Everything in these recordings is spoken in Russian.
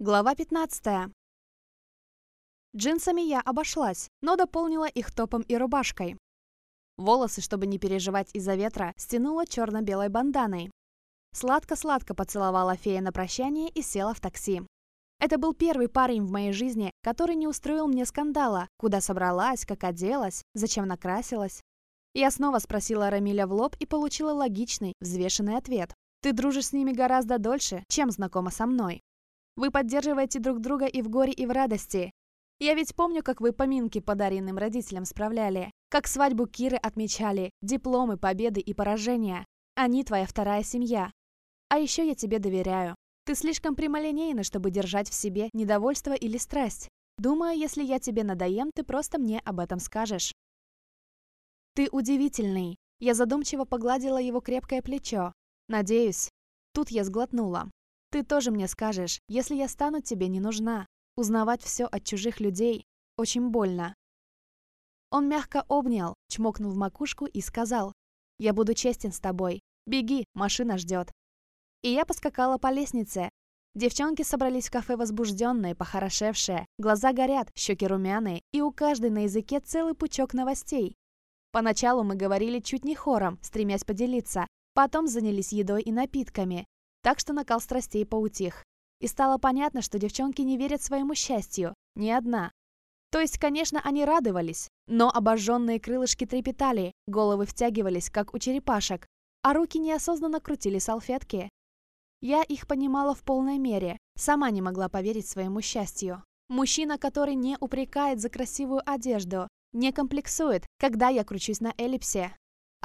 Глава 15. Джинсами я обошлась, но дополнила их топом и рубашкой. Волосы, чтобы не переживать из-за ветра, стянула черно-белой банданой. Сладко-сладко поцеловала фея на прощание и села в такси. Это был первый парень в моей жизни, который не устроил мне скандала, куда собралась, как оделась, зачем накрасилась. Я снова спросила Рамиля в лоб и получила логичный, взвешенный ответ. «Ты дружишь с ними гораздо дольше, чем знакома со мной. Вы поддерживаете друг друга и в горе, и в радости. Я ведь помню, как вы поминки подаренным родителям справляли, как свадьбу Киры отмечали, дипломы, победы и поражения. Они твоя вторая семья. А еще я тебе доверяю. Ты слишком прямолинейна, чтобы держать в себе недовольство или страсть. Думаю, если я тебе надоем, ты просто мне об этом скажешь. Ты удивительный. Я задумчиво погладила его крепкое плечо. Надеюсь. Тут я сглотнула. Ты тоже мне скажешь, если я стану тебе не нужна. Узнавать все от чужих людей очень больно. Он мягко обнял, чмокнул в макушку и сказал, «Я буду честен с тобой. Беги, машина ждет». И я поскакала по лестнице. Девчонки собрались в кафе возбужденные, похорошевшие, глаза горят, щеки румяные, и у каждой на языке целый пучок новостей. Поначалу мы говорили чуть не хором, стремясь поделиться, потом занялись едой и напитками, так что накал страстей поутих. И стало понятно, что девчонки не верят своему счастью, ни одна. То есть, конечно, они радовались, но обожженные крылышки трепетали, головы втягивались, как у черепашек, а руки неосознанно крутили салфетки. Я их понимала в полной мере, сама не могла поверить своему счастью. Мужчина, который не упрекает за красивую одежду, не комплексует, когда я кручусь на эллипсе,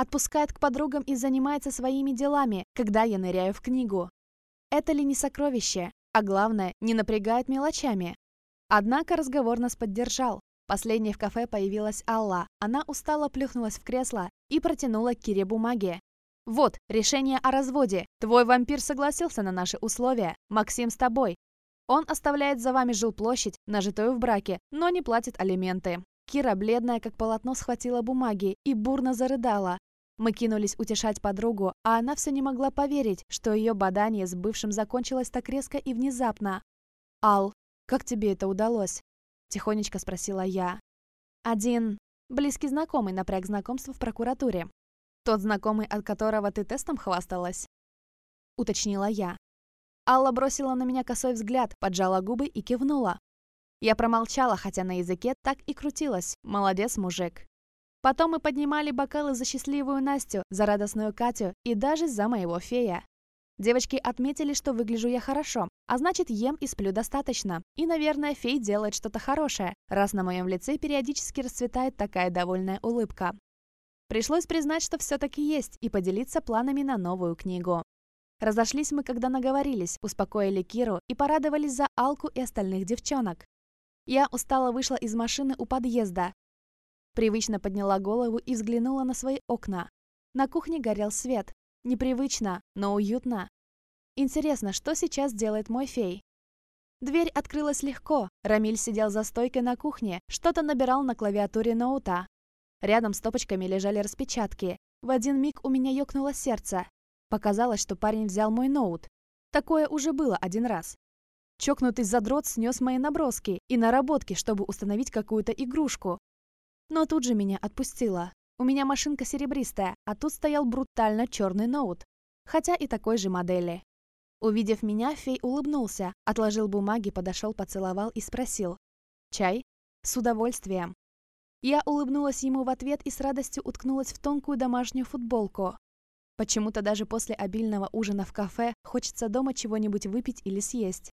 Отпускает к подругам и занимается своими делами, когда я ныряю в книгу. Это ли не сокровище? А главное, не напрягает мелочами. Однако разговор нас поддержал. Последней в кафе появилась Алла. Она устало плюхнулась в кресло и протянула Кире бумаги. «Вот, решение о разводе. Твой вампир согласился на наши условия. Максим с тобой. Он оставляет за вами жилплощадь, нажитую в браке, но не платит алименты». Кира, бледная как полотно, схватила бумаги и бурно зарыдала. Мы кинулись утешать подругу, а она все не могла поверить, что ее бадание с бывшим закончилось так резко и внезапно. «Ал, как тебе это удалось?» – тихонечко спросила я. «Один близкий знакомый напряг знакомство в прокуратуре. Тот знакомый, от которого ты тестом хвасталась?» – уточнила я. Алла бросила на меня косой взгляд, поджала губы и кивнула. Я промолчала, хотя на языке так и крутилась. Молодец, мужик. Потом мы поднимали бокалы за счастливую Настю, за радостную Катю и даже за моего фея. Девочки отметили, что выгляжу я хорошо, а значит ем и сплю достаточно. И, наверное, фей делает что-то хорошее, раз на моем лице периодически расцветает такая довольная улыбка. Пришлось признать, что все-таки есть, и поделиться планами на новую книгу. Разошлись мы, когда наговорились, успокоили Киру и порадовались за Алку и остальных девчонок. Я устало вышла из машины у подъезда, Привычно подняла голову и взглянула на свои окна. На кухне горел свет. Непривычно, но уютно. Интересно, что сейчас делает мой фей? Дверь открылась легко. Рамиль сидел за стойкой на кухне, что-то набирал на клавиатуре ноута. Рядом с топочками лежали распечатки. В один миг у меня ёкнуло сердце. Показалось, что парень взял мой ноут. Такое уже было один раз. Чокнутый задрот снес мои наброски и наработки, чтобы установить какую-то игрушку. Но тут же меня отпустила. У меня машинка серебристая, а тут стоял брутально черный ноут. Хотя и такой же модели. Увидев меня, фей улыбнулся, отложил бумаги, подошел, поцеловал и спросил. «Чай?» «С удовольствием». Я улыбнулась ему в ответ и с радостью уткнулась в тонкую домашнюю футболку. Почему-то даже после обильного ужина в кафе хочется дома чего-нибудь выпить или съесть.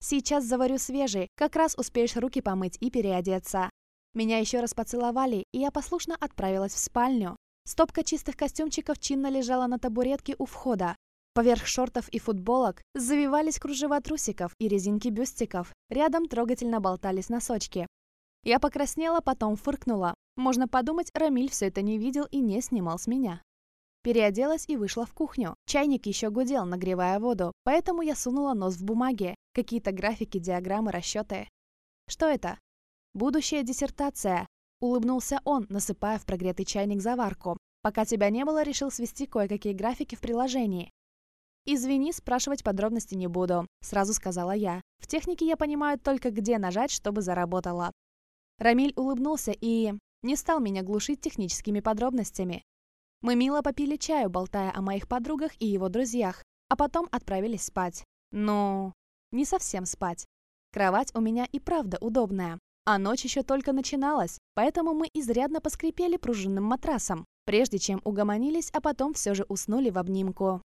Сейчас заварю свежий, как раз успеешь руки помыть и переодеться. Меня еще раз поцеловали, и я послушно отправилась в спальню. Стопка чистых костюмчиков чинно лежала на табуретке у входа. Поверх шортов и футболок завивались кружева трусиков и резинки бюстиков. Рядом трогательно болтались носочки. Я покраснела, потом фыркнула. Можно подумать, Рамиль все это не видел и не снимал с меня. Переоделась и вышла в кухню. Чайник еще гудел, нагревая воду, поэтому я сунула нос в бумаге. Какие-то графики, диаграммы, расчеты. Что это? «Будущая диссертация», — улыбнулся он, насыпая в прогретый чайник заварку. «Пока тебя не было, решил свести кое-какие графики в приложении». «Извини, спрашивать подробности не буду», — сразу сказала я. «В технике я понимаю только, где нажать, чтобы заработало». Рамиль улыбнулся и не стал меня глушить техническими подробностями. Мы мило попили чаю, болтая о моих подругах и его друзьях, а потом отправились спать. Ну, не совсем спать. Кровать у меня и правда удобная. А ночь еще только начиналась, поэтому мы изрядно поскрипели пружинным матрасом, прежде чем угомонились, а потом все же уснули в обнимку.